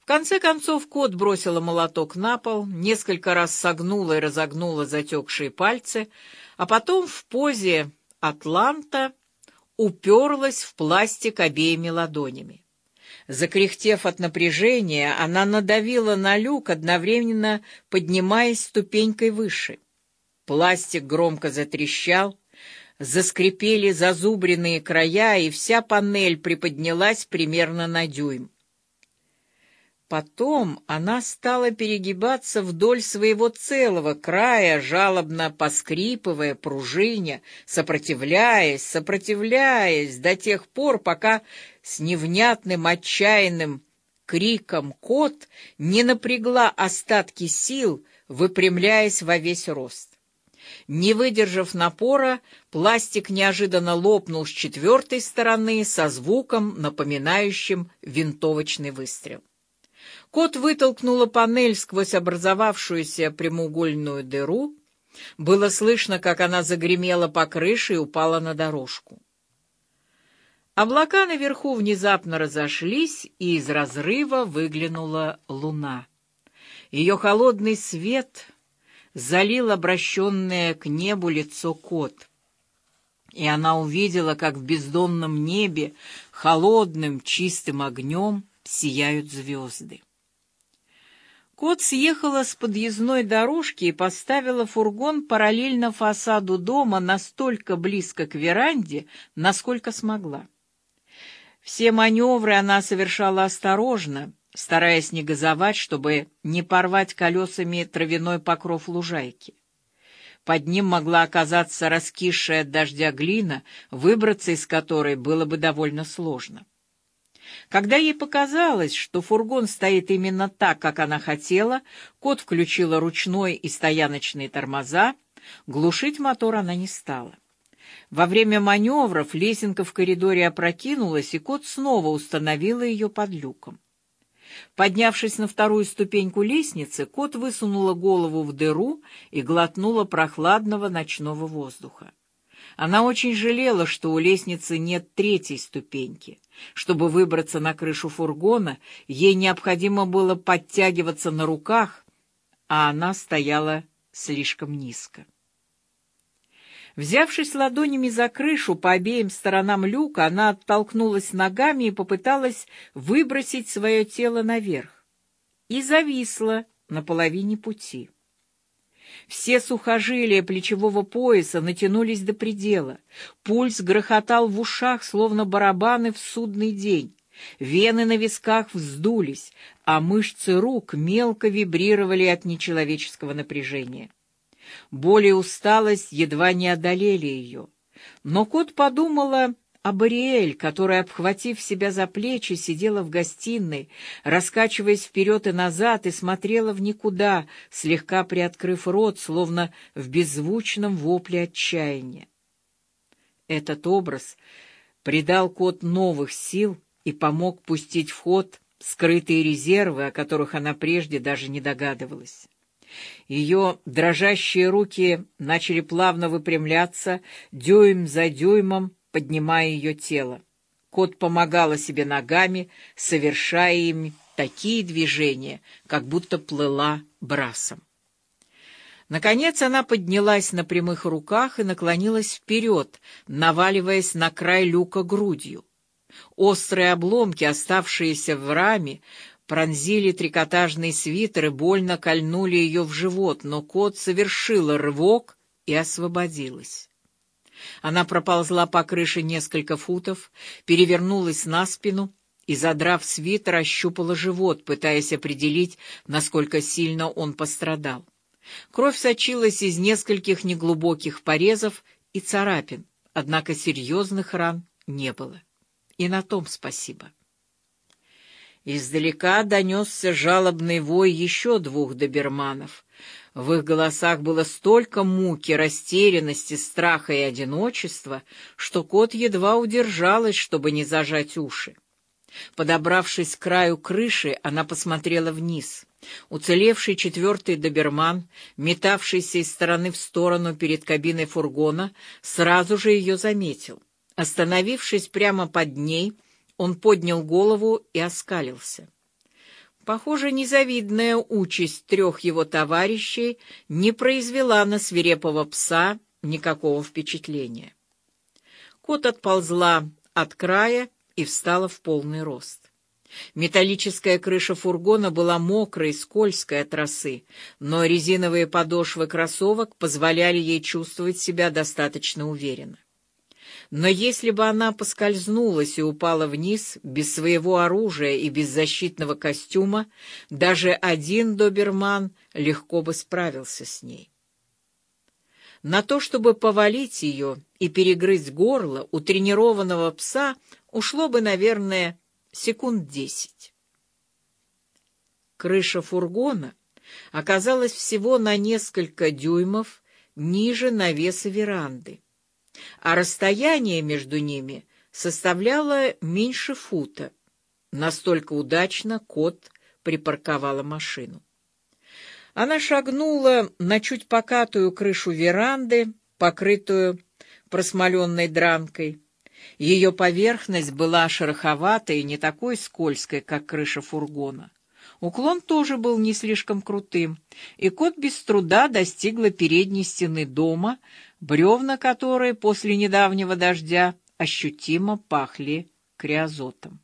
В конце концов кот бросила молоток на пол, несколько раз согнула и разогнула затекшие пальцы, а потом в позе «Атланта» уперлась в пластик обеими ладонями. Закряхтев от напряжения, она надавила на люк, одновременно поднимаясь ступенькой выше. Пластик громко затрещал, заскрипели зазубренные края, и вся панель приподнялась примерно на дюйм. Потом она стала перегибаться вдоль своего целого края, жалобно поскрипывая, пружиня, сопротивляясь, сопротивляясь до тех пор, пока с невнятным отчаянным криком кот не напрягла остатки сил, выпрямляясь во весь рост. Не выдержав напора, пластик неожиданно лопнул с четвертой стороны со звуком, напоминающим винтовочный выстрел. Кот вытолкнула панель сквозь образовавшуюся прямоугольную дыру. Было слышно, как она загремела по крыше и упала на дорожку. Облака наверху внезапно разошлись, и из разрыва выглянула луна. Ее холодный свет залил обращенное к небу лицо кот, и она увидела, как в бездонном небе холодным чистым огнем сияют звезды. Кот съехала с подъездной дорожки и поставила фургон параллельно фасаду дома настолько близко к веранде, насколько смогла. Все маневры она совершала осторожно, стараясь не газовать, чтобы не порвать колесами травяной покров лужайки. Под ним могла оказаться раскисшая от дождя глина, выбраться из которой было бы довольно сложно. Когда ей показалось, что фургон стоит именно так, как она хотела, кот включила ручной и стояночные тормоза, глушить мотор она не стала. Во время маневров лесенка в коридоре опрокинулась, и кот снова установила ее под люком. Поднявшись на вторую ступеньку лестницы, кот высунула голову в дыру и глотнула прохладного ночного воздуха. Она очень жалела, что у лестницы нет третьей ступеньки. Чтобы выбраться на крышу фургона, ей необходимо было подтягиваться на руках, а она стояла слишком низко. Взявшись ладонями за крышу по обеим сторонам люка, она оттолкнулась ногами и попыталась выбросить свое тело наверх. И зависла на половине пути. Все сухожилия плечевого пояса натянулись до предела. Пульс грохотал в ушах, словно барабаны в судный день. Вены на висках вздулись, а мышцы рук мелко вибрировали от нечеловеческого напряжения. Боль и усталость едва не одолели ее. Но кот подумала а которая, обхватив себя за плечи, сидела в гостиной, раскачиваясь вперед и назад, и смотрела в никуда, слегка приоткрыв рот, словно в беззвучном вопле отчаяния. Этот образ придал кот новых сил и помог пустить в ход скрытые резервы, о которых она прежде даже не догадывалась. Ее дрожащие руки начали плавно выпрямляться, дюйм за дюймом, поднимая ее тело. Кот помогала себе ногами, совершая им такие движения, как будто плыла брасом. Наконец она поднялась на прямых руках и наклонилась вперед, наваливаясь на край люка грудью. Острые обломки, оставшиеся в раме, пронзили трикотажный свитер и больно кольнули ее в живот, но кот совершила рывок и освободилась. Она проползла по крыше несколько футов, перевернулась на спину и, задрав свитер, ощупала живот, пытаясь определить, насколько сильно он пострадал. Кровь сочилась из нескольких неглубоких порезов и царапин, однако серьезных ран не было. И на том спасибо. Издалека донесся жалобный вой еще двух доберманов. В их голосах было столько муки, растерянности, страха и одиночества, что кот едва удержалась, чтобы не зажать уши. Подобравшись к краю крыши, она посмотрела вниз. Уцелевший четвертый доберман, метавшийся из стороны в сторону перед кабиной фургона, сразу же ее заметил. Остановившись прямо под ней, он поднял голову и оскалился. Похоже, незавидная участь трех его товарищей не произвела на свирепого пса никакого впечатления. Кот отползла от края и встала в полный рост. Металлическая крыша фургона была мокрой, скользкой от росы, но резиновые подошвы кроссовок позволяли ей чувствовать себя достаточно уверенно. Но если бы она поскользнулась и упала вниз, без своего оружия и без защитного костюма, даже один доберман легко бы справился с ней. На то, чтобы повалить ее и перегрызть горло, у тренированного пса ушло бы, наверное, секунд десять. Крыша фургона оказалась всего на несколько дюймов ниже навеса веранды а расстояние между ними составляло меньше фута. Настолько удачно кот припарковала машину. Она шагнула на чуть покатую крышу веранды, покрытую просмоленной дранкой. Ее поверхность была шероховатой и не такой скользкой, как крыша фургона. Уклон тоже был не слишком крутым, и кот без труда достигла передней стены дома, бревна которой после недавнего дождя ощутимо пахли криозотом.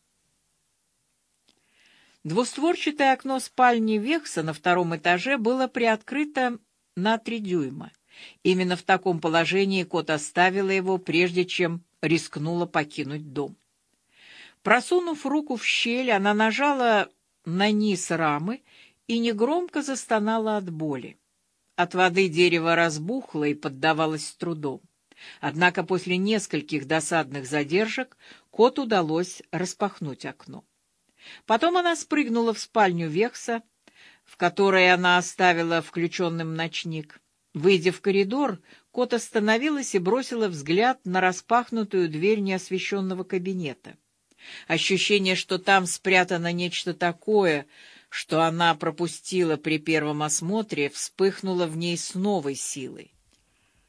Двустворчатое окно спальни Векса на втором этаже было приоткрыто на три дюйма. Именно в таком положении кот оставила его, прежде чем рискнула покинуть дом. Просунув руку в щель, она нажала на низ рамы и негромко застонала от боли. От воды дерево разбухло и поддавалось с трудом. Однако после нескольких досадных задержек кот удалось распахнуть окно. Потом она спрыгнула в спальню Векса, в которой она оставила включенным ночник. Выйдя в коридор, кот остановилась и бросила взгляд на распахнутую дверь неосвещенного кабинета. Ощущение, что там спрятано нечто такое, что она пропустила при первом осмотре, вспыхнуло в ней с новой силой.